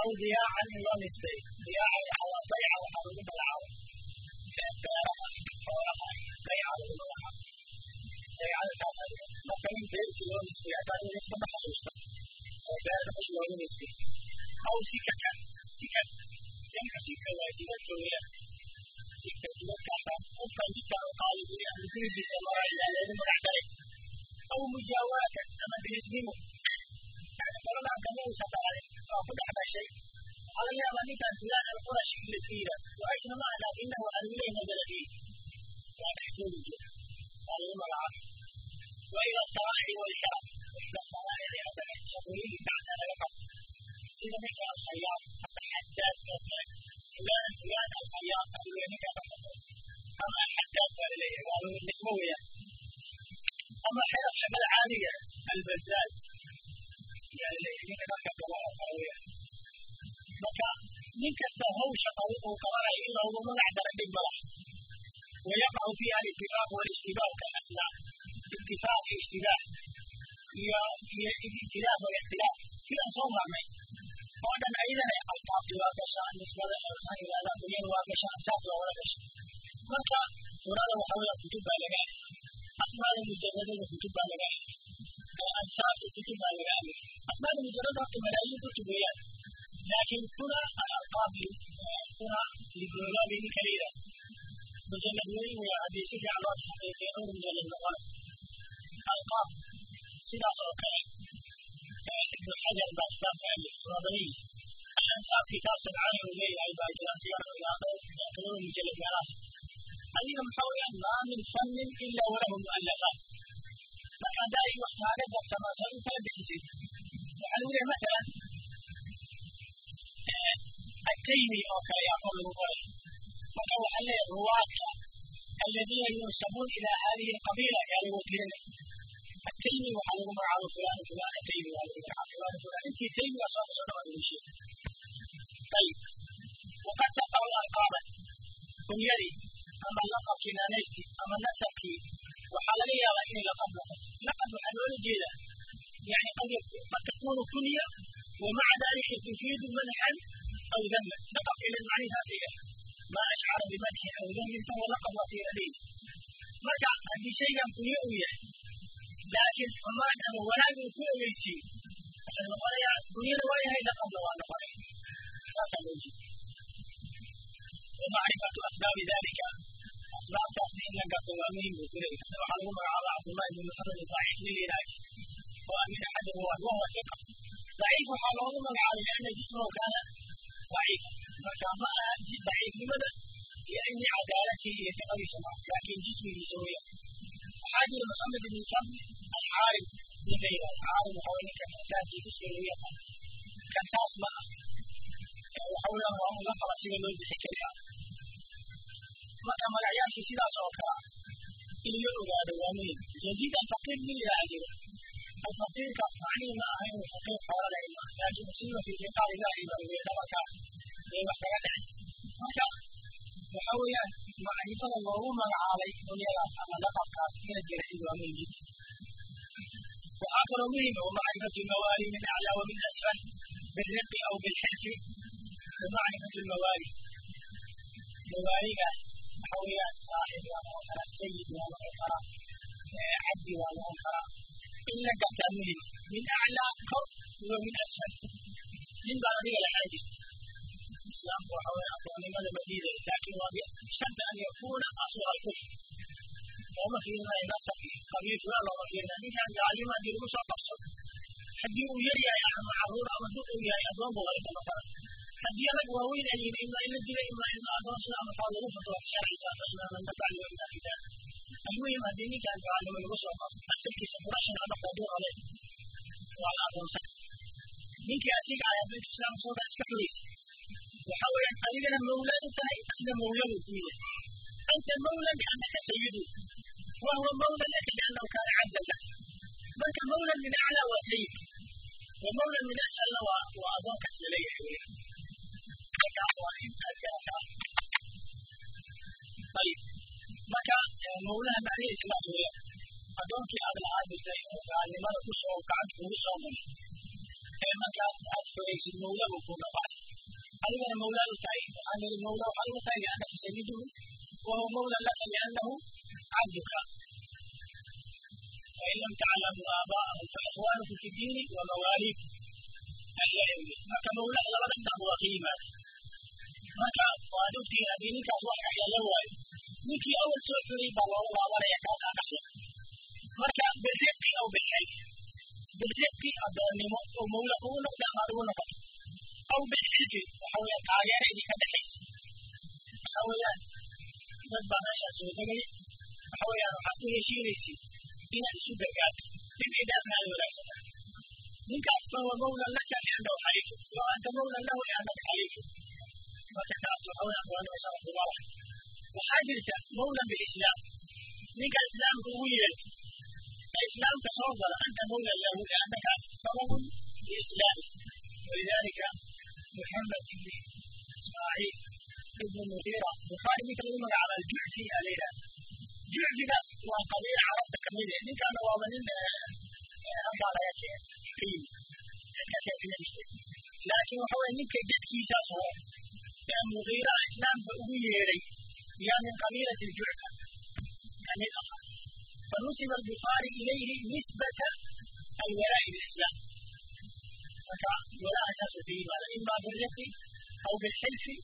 aw diyaacan loo nisbeeyo diyaaca waxaa bayca waxaa lagu magacaabo beeraha xoolaha bayca lagu magacaabo baycada taas marka in beertii loo nisbeeyo hataa in nisba ma xasuusta oo beerta mesh loogu nisbeeyo aw sikaka sikak jamcu sika waa jidadka weeyaan sika jidadkaasa qofkan jidkaan u qaadi weeyaan gurigiisa maraa ilaa loogu magac daray aw mujaawaratan ama bilisnimo yani qoladan kama uusan dhalanin waa ku dhex dhashay waxaa laga yaabaa ninkan fulaan alqurashi in layska yidhahdo waxaysna ma aha laakinahu aliley nazala fiih joogi jira waa lagu magacaabay wa ila saraaci walxirab wa ila saraaci haddana gacanta laga qabto sida ninka alkhayaam ama xadaad kale fulaan fulaan alkhayaam adiga ninka qabto ama alxadaad baa la leeyahay waa nisbo weeyaan ama xirab shaqada caadiga albazaaz marka nin kasta hawsha uu qabanayo in loogu magac dara dhib ma laha wayaqacu fiiha alitifaaq walishtibaah kalasnaam itifaaq iyo iyo iyo ikhtilaaf walikhtilaaf sidaan soo marnay oo dhan ayadana alqaabti waa gashaa nisbada maxaa yidhahdaa dunyada waa gashaa ansaabta wada gasha marka qurada waxa weeya kutub baa laga alif asmaada mujaradada kutub baa laga alif ansaabta kutub baa laga alif asmaada mujarada malaayiin kutub weeyaan laakiin kuna alalqaab kuna lidulaabi ninka la yidhahdo mujalad weyn weya haddii si fiican loo taxqiiqiyo dhowr mujalad noqon alqaab sidaas oo kale ibnu xajar baa kitaabka alif waa badan yihi alansaab kitaab sabcaani uu leeyahay baa jira sigana ilaa dhowr todoba mujalad meelahaas adiga maxaa weeyaan maa min fannin ila walahu mu'alafaat marka haddaa ay wax kaaga darsamaa soo in kala bixisid waxaa lagu leeya masalan ataymi oo kale yaaqoob lagu qoray marka waxaa leeya ruwaadka aladiina yunsabuun ilaa hadihi qabiila ayaa lagu wakiilina ataymi waxaa lagu magacaabo fulaan fulaan ataymi waa lagu magacaabo fulaan fulaan intii taymiga soo gasoo dhan lagu sheegay ayib waqad taqaw alqaaban kunyadii ama laqabkii naanaystii ama nasabkii waxaa laga yaabaa inay laqab noqon laqab waxaa loola jeedaa يعني قد قد تكون كنية ومع ذلك تفيد منحا أو ذما لقب إلى المعنى ساسية ما أشعر بمدح أو ذم فهو لقب في لديه مرجع هذه شيء كنية وياه لكن وما أنه ولا يكون ويسي عشان القرية كنية رواية هي لقب لو أنا قرية أساسا موجود ومعرفة أسباب ذلك أسباب تصنيع لك قوامين وكله وحلوم على عبد الله بن محمد الضعيف للعلاج وأمين أحده وهو ثقة ضعيف حلوم على لأن جسمه كان ضعيفا فكما ضعيف لماذا؟ لأن عدالته يتقوي سماع لكن جسمه سويا حاجة محمد بن فضل العارف لغيره العارف حوالي كالإنسان في جسمه ويقع كالساس معه وحوله وغفر سوى له بحكاية marka magacyaasha sidaas oo kale in la ogaado waa muhim yaziid alfaqiir min ilaa jira alfaqiirkaas macnihi ma aha inuu faqiir xoolanay ma laakiin musiiba fi liqaar ilahi baa weeye dhabankaas ee wax kaga dhacay marka waxa weeyaan macrifada loogu magacaabay dunyadaas ama laqabkaas ina jira in waa muhim jidda waxaa kaloo muhim oo macrifatu lmawaali min aclaa wa min asfal bilriqi aw bilxilfi ومعرفة الموالي مواليgaas waxa weeyaan saaxib waa noqon karaa sayid waa noqon karaa cabdi waa noqon karaa in la gartaa muhiim min aclaa kor iyo min asfal nin baan adiga lahaan jirta islaamku waxa weeye adoonnimada ma diiday laakiin waa bisharti an yakuuna aswar alkufr looma fiirinayo nasab iyo qabiil fulaan looma fiirinayo ninkan gaalnimo haddii lagu soo qabso haddii uu yar yahay ama carruur ama duq uu yahay addoon buu laga daba fara haddii adag waaweyn ay yihiin ima in la dila ima in adoonsida ama faa lagu fatwa sharciisa ima man tafcal wa ima fidaa almuhim haddii ninkan gaalnimo lagu soo qabo asalkiisa qurashin ama qaduur ale waa la adoonsan ninkii asiga ayaa bintu islaam sooda iska xuraysa waxa weeyaan adigana mawlaad u tahay asna mawladu ku yahay anta mawla liannaka sayidu وهو مولى لك لأنه كان عبدا لك بل مولى من أعلى وسيد ومولى من أسفل وأضاك سليه طيب marka mawlaha macnihiisa sidaas weeyaan addoonkii aad lahaa jirtay oo gaalnimada ku soo gacanta kugu soo galay markaad aad xoraysid mawla buu ku noqonay adigana mawlaa tahay waxaa niri mawla waxaad ugu tahay liannaka sayiduhu wahuwa mawlan laka liannahu cabduka fain lam taclamuu aabaa'ahum faikhwaanukum fi diini wa mawaaliikum marka mawlaha labada dhinac waa ka marka waad ogtihiin haddii ninkaas wax dhaxla la waayo ninkii awal soo xuriyey baa looga laabanaya kaasaa dhaxla marka birriqi aw bilxilf birriqi addoonnimo oo mawla kugu noqda amaad ugu noqoto aw bilxilfi waxa weeyaan taageera idinka dhexaysa waxa weeyaan dad baa meeshaas soo degaya waxa weeyaan waxaad ku heshiinaysid inaad isu gargaarto dhibci dhaafna aad ninkaas fahuwa mawlan laka liannahu xaliifu wa anta mawlan lahu liannaka xaliifu marka taas waxa weeyaan waa nin isaga dubala waxaa jirta mawlan bilislaam ninka islaamka ugu yeerto ee islaamka soo gala anta mawlan lahu liannakaas sababun liislaami walidalika muxamed ibni ismaaciil ibnu mugiira bukhaari ninka lagu magacaaba aljucfi la yidhahda jucfigaas waa qabiil carabta ka mid eh. Ninkaana waaba nin halkaa laga keen ka yimi dadkaasee filamiste laakiin waxa weye ninka dadkiisaas hore ee mugiiraha islaamka ugu yeeray min qabiilati ljucfa ka mid aha fanusiba albukhaari ilayhi nisbata alwalaa'i bilislam. Marka walaaha saasuu ka yimaada ima bilriqi aw bilxilfi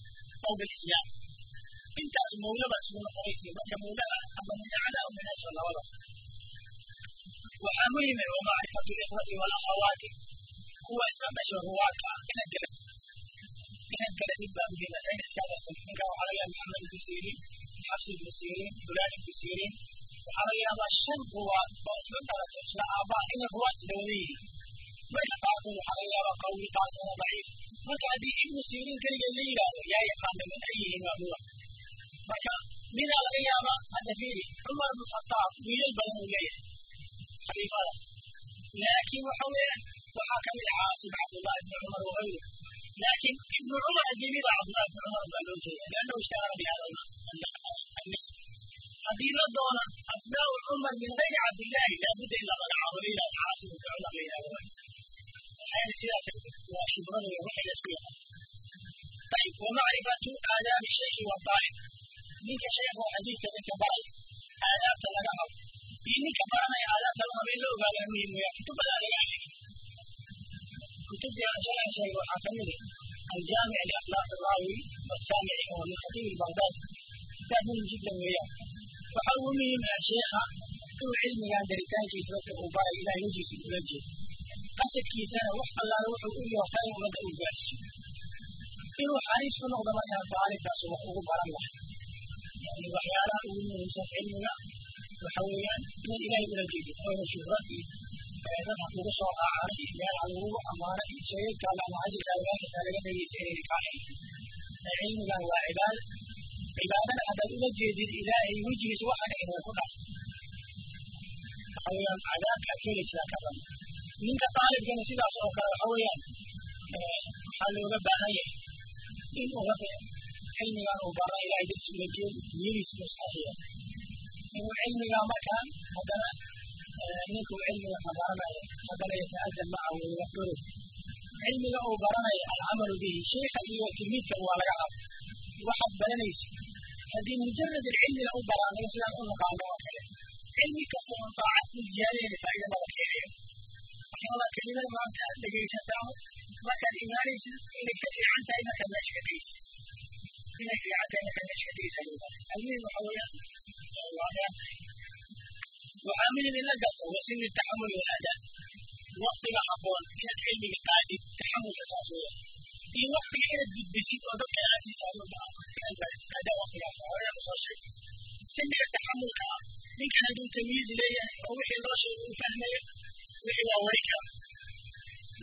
aw bilislaam intaas mawla baad isugu noqonaysiin marka mawlaha ama aw min asfal labada waxaa muhime wa macrifatu likhwati walakhawaati kuwa isla dhasho ruwaadka ah inaad kala inaad kala mid baa muhiima sayna iska darsan ninka waxaa laga yaaba maxamed ibnu siriin xabsi ibnu siriin fulaan ibnu siriin waxaa laga yaabaa shan ruwaad oo isla dhalatay isla aabbaa inay ruwaad isla wada yihiin marka qaarkood waxaa laga yaabaa qawi qaarkoodna daciif marka haddii ibnu siriin keligeed la yidhaahdo yaa yaqaana min ayihin waa huwa marka midaa laga yaabaa hadda fiiri cumar ibnu khataab wiilal badan uu leeyahay khaliifadaas laakiin waxa weeyaan waxaa ka mid caasim cabdullahi ibni cumar wagayru laakiin ibnu cumar haddii mida cabdullahi ibni cumar baa loo jeeda liannahu ishtahara bihada annisb haddii la doono abnaau cumar min gayri cabdillahi laabudda in la magacaabo la yidhahdo caasim ibni cumar la yidhahdo maxaa sidaas waa shubrada iyo sheegay waxaa ka mid ah aljaamic liakhlaaq alraawi wasaamici oo min khatiib albagdaad kitaab muhiim jiddan weeyaan waxa ugu muhiim ah sheekha inuu cilmigan daritaankiisa dadka uu baray ilahay wejiisa ula jeedo qasadkiisana wax allaala wuxuu u yoofay ummadda uu gaarsiiyo inuu xariis ku noqdo markaa daalibkaas wax ugu baran lahay yani waxyaalaha ugu muhiimsan cilmiga waxa weeyaan inaad ilaahay ula jeedid oona shuhrad iyo dad ha kugu soo raacana iyo meel ha lagugu amaano iyo sheegaykaada ama cashirkaada meelkasta laga dhegeysa inayna helin cilmigan waa cibaada cibaadana haddaad ula jeedid ilaahay wejigiisa waxana inuu ku dhaaf waxa weeyaan cadaabka aad helaysaa ka badan ninka daalibkana sidaas oo kale waxa weeyaan waxaa looga baahan yahay in hada cilmigan uu bara ilahay darsi ula jeedo niyadiisa saxiya inuu cilmigaa markaa haddana ninkuu cilmiga ma baranayo haddana yata'adab macahu wayuwaxiru cilmiga uu baranayo alcamalu bihi sheikha iyo tilmiidkan waa laga raba waxaad baranaysa haddii mujarad ilcilmina u baraanayo sidaan u naqaano oo kale. Cilmi kasta oo daacad u ziyaadayna faa'iida keenayo waxyaabaa kelimada maanta aad dhegaysataa markaad imaanaysid inay ka fiican tahay markaad meesha ka dhegaysid inay fiican tahay markaad meesha ka dhegaysa almuhim waxa weeyaan waa dheer waxaa muhiim in la garto wasini taxamul walaadaab waktiga habboon inaad cilmiga qaadid taxamulka saas weya iyo waktiga inaad gudbisid oo dadka aasiisa maadaama waktigaas horeyaan soo sheegay siniga taxamulka ah ninkan hadduu tamyiiz leeyahay oo wixii loo sheegay uu fahmayo wixii waa wari kara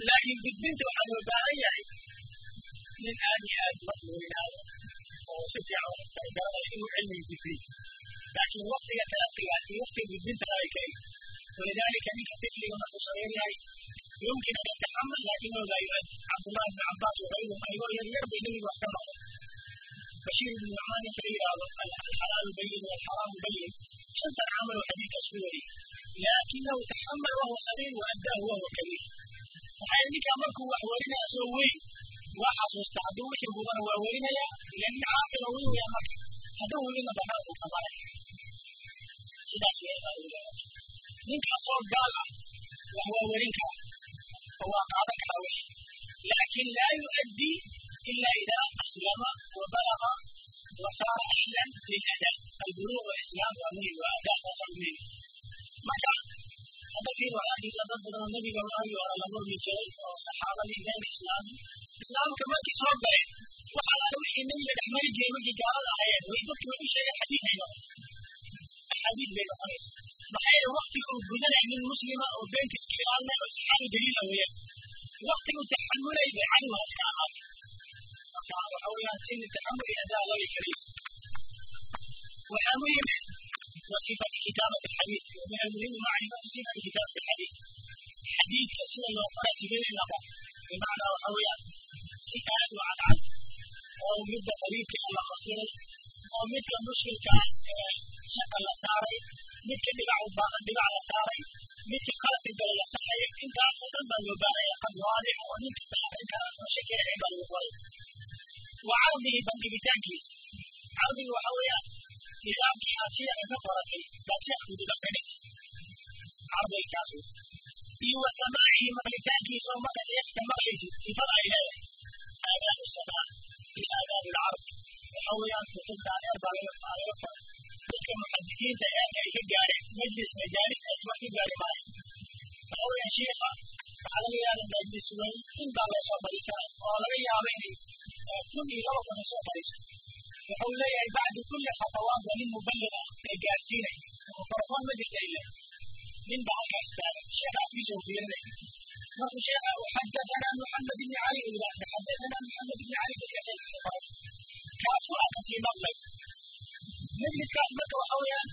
laakiin gudbinta waxaa loo baahan yahay nin aad iyo aad maqluulinaado oo si fiican garanaya inuu cilmiga gudbiyo laakiin waktiga talaqiga iyo waktiga gudbinta ay kay walidaalika ninka tifliga markuu yahay yumkin an yataxamal laakin ogaa yimaad cabdullahi ibni cabbaas wagayruhum ayagoo yar bay nebiga wax ka maqan bashiir ibnu nucmaan ninka la alxalaalu bayin walxaraamu bayin shan sana camal oo xadiidkaas ku wariyey laakinahu taxamal wahuwa sagiir wa addaahu wahuwa kabiir maxaa ninkaa markuu wax warinaya soo weyn waa xasuusta hadduu wixii hubana waa werinaya ila nin caaqila weya marka hadduu hubina banaanku qabanaya sidaas ninkaasoo gaal ah wax waa kara oo waa qaadan karaa wixii laakin laa yuؤaddii ila ida aslama wa balaga ahlan liladaa albuluuq walislaam waa muhiim waa adaadaasa muhiim marka hadda fiir waxaa arkaysa dad badan oo nebiga waagii hore la murmi jiray oo saxaabadii bayna islaami islaamka markii soo galeen waxa laala wixii nebiga dhex mari jiray markii gaalada ahayeen way dadki way u sheegeen xadiid adiid bay noqonaysa maxaa yeele waktiga uu gudanay nin muslima oo beenkiisa ilaalnay oo saxaabi daliila weya waktigu taxamulay bay cadowa iska ahaay marka waxa weeyaan sini taxamul iyo adaa looga keliya waxaa muhiim waa sifatu kitaabati alxadiid min almuhimi macrifatu sifati kitaabati alxadiid xadiidka sida loo qoraa sideedii laba bimacnaa waxa weeyaan si aad u cadcad oo midda qariibka la fasiray oo midka mushkilka ah ee shaka la saaray midka dhibac la saaray midka qalabka gale la saarayo intaasoo dhan baa loo baahanya qadwaadix oo nin kasta arrin kara oo shaki lahayn baa lagu qoray wa cardigii bandhigitaankiisa cardiga waxa weeyaan nidaamkii aad shayga ka qoratay baad sheekh kudubaqanaysa cardigkaas iyo wa samaacihi maqlitaankiisa oo marka sheekhka maqlaysid sifada ay leedahay. Aadaanu samaa iyo aadaanu lcardi waxa weeyaan kutubta adeer baa laga dadka muxadisiinta eerka ay ka gaareen majlis majaalis asma ka gaari maayo waxa weeyaan sheekha waxaa laga in baa loo soo oo laga yaaba inay kun iyo laba kun soo fadhiiso wuxuu leeyahay bacdu kulli khatawaat waa nin mubaliga ee gaarsiinay mikrofon ma jirta ila nin baa halkaa istaaga sheekha afkiisa uu fiirinay markuu sheekha xadathana muxamed ibni cali uu yidhaahda muxamed ibni cali qoray kaas maqlay majliskaas marka waxa weeyaan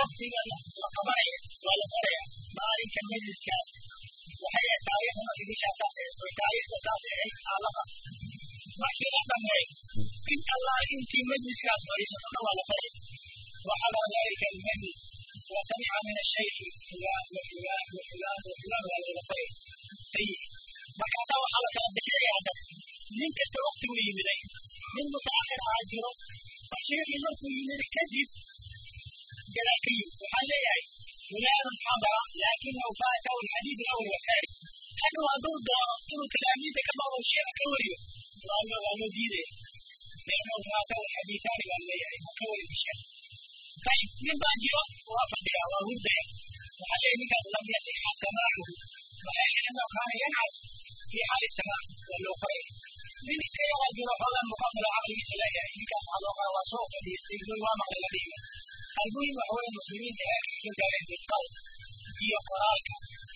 waktiga la qabanaya waa la qoraya maalinka majliskaas waxay ahayd taariikhda markii bishaa saas ahayd way taariikhda saas ahayd aalada markii la dhameey in allah intii majliskaas fadhiisatona waa la qoray وحضر ذلك المجلس وسمع من الشيخ فلان وفلان وفلان وفلان وهذا الخير سيء يسير جيرو حول المقابل عقل مثلا منك صعدوك وسوق يستيقظون وما الذين المهم هو المسلمين ذلك في دارين بالقلب هي قرارك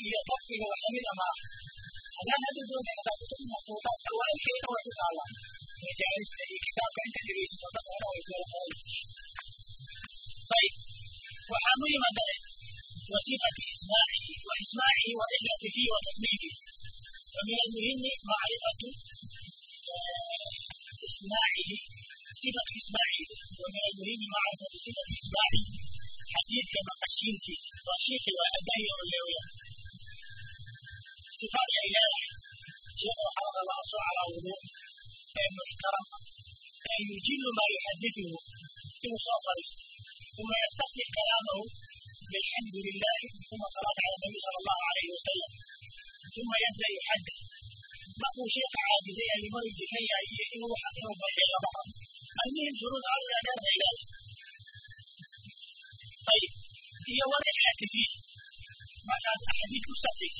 هي تطفل وحمل معه هذا هذا دون هذا كتب مخطوطات اولا كيف وحده الله وجالس كتاب انت تدريس وتقرا ويقول طيب وحامل مدى وصفة إسماعه وإسماعه وإجرته وتصنيفه ومن المهم معرفة إسماعه صفة إسماعه ومن المهم معرفة صفة إسماعه حديث كما قشين كيس وشيخ وأداي واللوية صفات إله شيخ حرم الله على وضوء محترم أن يجل ما يحدثه في مصافر ثم يستفتح كلامه بالحمد لله ثم صلاة على النبي صلى الله عليه وسلم ثم يبدأ يحدث ماكو شيخ عادي زي اللي مر الجنية إنه حقه بين بعض المهم شروط على الأداء إلى طيب هي وضع الاعتفاء ما كانت أحاديث مستقيس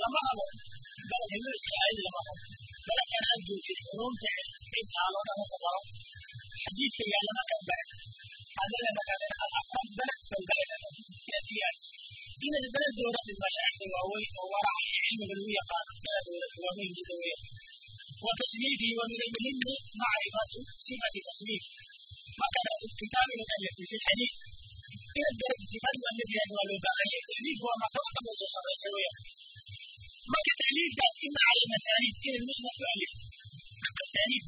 لما أمر بل هلو إسرائيل لما أمر بل كان أبدو في الحروم تعد بين تعالونا مقبرة حديث يعني ما كان بعد هذا ومن المهم معرفة صفة تصنيف وكان في الكتاب المكلف في الحديث إلى الدرجة الثانية الذي يدعو الباقي التأليف هو ما فوق الرسول صلى الله عليه وسلم وكتأليف على المسانيد إلى المسند يؤلف المسانيد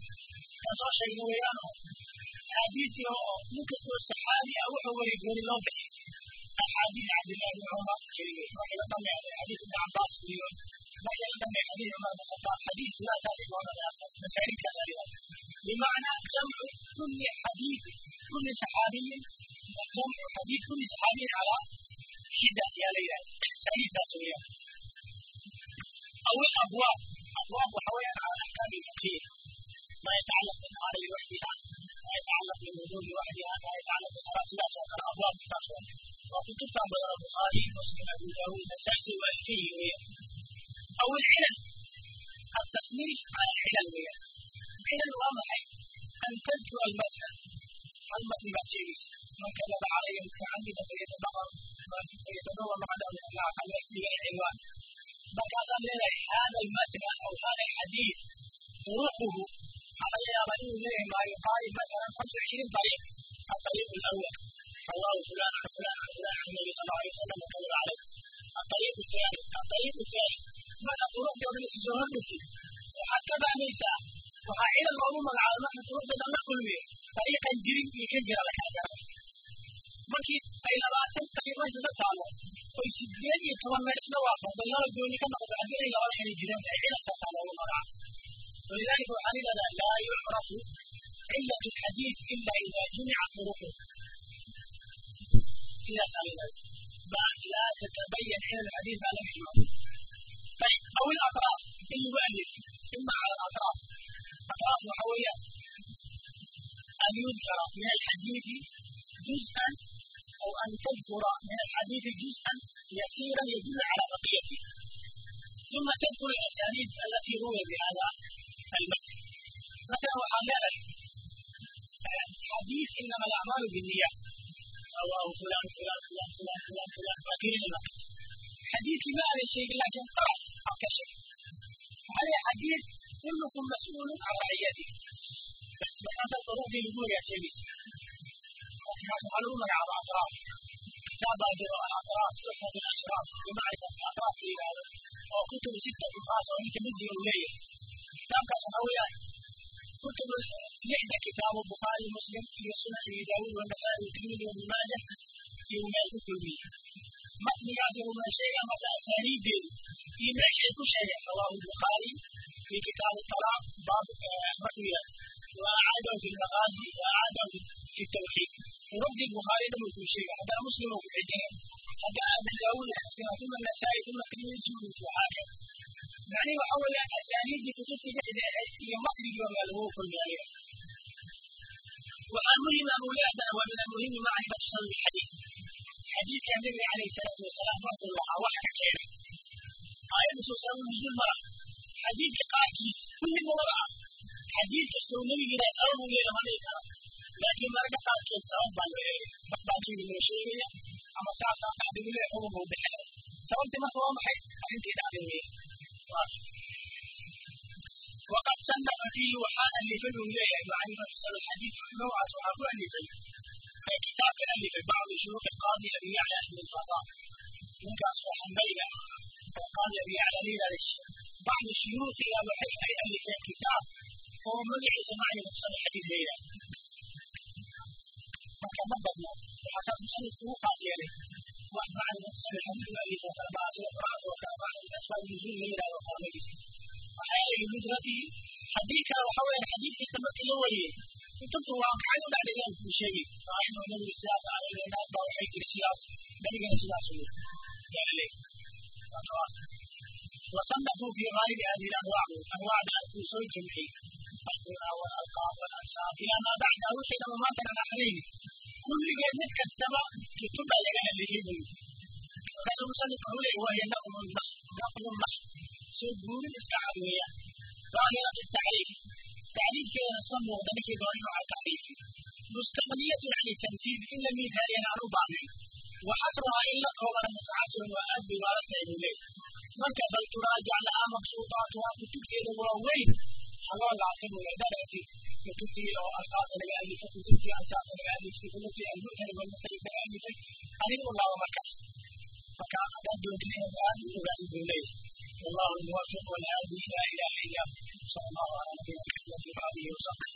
ka soo sheegna weeyaanoo axaadiidtii oo nin kastoo saxaabi ah wuxuu weri gooni loo bixi axaadiid cabdillahi bni cumar iyo waxay la dhameeday xadiis ibni لا ينبغي عليه بعد الخطاب حديث لا ذلك ولا مسائل كذلك بمعنى جمع كل حديث كل صحابي جمع حديث كل صحابي على حدة يا ليلى سعيد تسوية أو الأبواب أبواب وحوالي على أحكام الفقهية ما يتعلق بالنهار لوحدها ما يتعلق بالوضوء لوحدها ما يتعلق بصلاة الناس وكان أبواب تسوية وكتب بدر البخاري مسلم أبو داوود النسائي والفيه أو العلل التصنيف على العلل وياه. العلل waa maxay alkalku almadna almadni baad sheegaysa man kadaba calaya mutacamida fayatadawa macnahu liannaha markaasaan leedahay hada almadna aw hada alxadiid duruquhu waxaa laga yaabaa inuu leeyahay maa yuqaayi mathalan khamsa wacishriin dariiq الطريق الأول. رواه فلان عن فلان عن فلان عن النبي صلى الله عليه وسلم وكذب عليه. الطريق الثاني. الطريق الثالث mala qurux yoodan isu soo hordhisi waxaad ka fahmaysaa waxaa cidan loogu magacaabay marka quruxda la kulmiyo dariiqan jirin iyo kan la kala garan markii ay labaatan dariiqo isuga taalo oy sideed iyo toban meel isla waafaqday laba gooni ka noqdo haddii ay labada kala jireen ay cidan saasaa loogu magacaabay walidaalika waxaan idhahdaa laa yucrafu cilat alxadiid ila ida jumica turuquhu sidaas laa tatabayan cilal xadiid baa laga imaanay او الاطراف ان يبالغ اما على الاطراف اطراف وحويات ان يذكر من الحديث جزءا او ان تذكر من الحديث جزءا يسيرا يدل على بقيته ثم تذكر الاسانيد التي روي بهذا المتن مثلا وحاجه حديث انما الاعمال بالنيات رواه فلان فلان فلان فلان فلان فلان ما قيل حديث ما عليه شيء لكن قال طرف أو كشف هذا حديث كلكم مسؤول عن رعيته بس بحسب ظروف الأمور يا شيخ معلومة على الأطراف لا بادر الأطراف تحفظ الأشراف بمعرفة الأطراف في هذا وكتب ستة خاصة وأنت مزي وليل كتاب صحوية كتب لحدة كتاب البخاري ومسلم في السنة في داود والنسائي والترمذي وابن ماجه في ما الكتب متن يعزم من شيء متى أسانيد في ما شيء كل شيء رواه البخاري في كتاب الطلاق باب الرؤيا وأعاده في المغازي وأعاده في التوحيد ورد البخاري له كل شيء هذا مسلم في الحجين هذا أبو داود ثم النسائي ثم الترمذي وهكذا يعني وحول أسانيد كتب هي مخرج وما له كل عليها والمهم أولاد ومن المهم معرفة صلب الحديث حديث النبي عليه الصلاة والسلام وقت الوحى وحى كيف آية سوسة نزول مرة حديث قاكيس كل مرة حديث كسلو نبي إلى سبب إلى مريكا لكن مرة قاكيس سبب بالويل بقبالي من الشيء أما ساسا قاعد يقول لك هو موضح سبب ما هو محي أنت تعلم وقد سنف فيه وحال اللي في الولاية يعني مفصل الحديث نوع صحابه اللي فيه كتاب اللي في بعض شروط القاضي أبي يعلى بن القضاء من أصبح بين القاضي أبي يعلى ليش بعض الشيوخ إلى وحي أي اللي في الكتاب هو منع سماع مفصل الحديث ليلة فكان بدنا وحساس مصنف هو قاضي عليه وأتبع مفصل الحديث الذي في أربعة سنوات وكان بعض الأسباب النزول ليلة وقام وحيال هجرته حديث وحول الحديث في سبب الأولي كتبت واقعا بعد اليوم في شيء رأينا من السياسة على الإناد وحيد السياسة بلغ السياسة قال لي وصنفوا في غالب هذه الأنواع أنواع الأصول الجمعي القرى والألقاب والأنساب إلى ما بعده حينما مات الآخرين كل جنة كستمع كتب لها اللي يبني وكان مصنف أولي وهي نقل النحو نقل النحو سجون الإسكاعية ظاهرة التعريف تعريف كي نصمم وذلك ظاهر على تعريف مستقبلية عن التمثيل إن لم يظهر عن بعضه وحصرها إلا قولا متعاصر وأب بارك إليه مركز بل تراجع لها مقصوداتها كتبت وين حلال العقل والعدالة كتبت أو ألقاب لألف كتبت أنساب لألف كتبت المؤمن والمطيب لألف أريد الله ومكاس فكان قد يدرك هذا الأولاد إليه والله الموفق والهادي لا اله الا هو صلى الله على نبينا محمد وعلى اله وصحبه